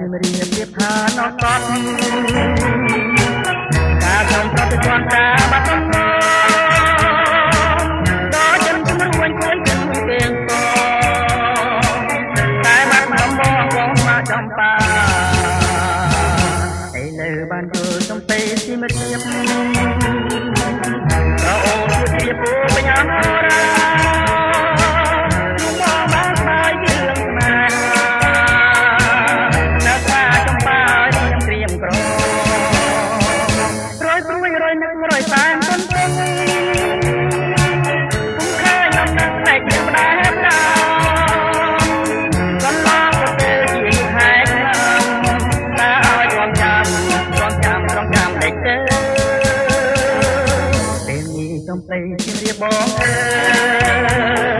គឺរៀបរៀបថាណត់តត់ការចំប្រតិគាត់តាបាត់ដំណដល់ចិនជំនួយជួយចិនទាំងកតែបាត់ដំបងបងមកចំបាឥឡូវបានយល់សំពេទីមរៀបរអូនជាពូបញ្ញារា សំប្លេងជារៀបបងអើមា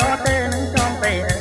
តទេនឹងចង់ទេ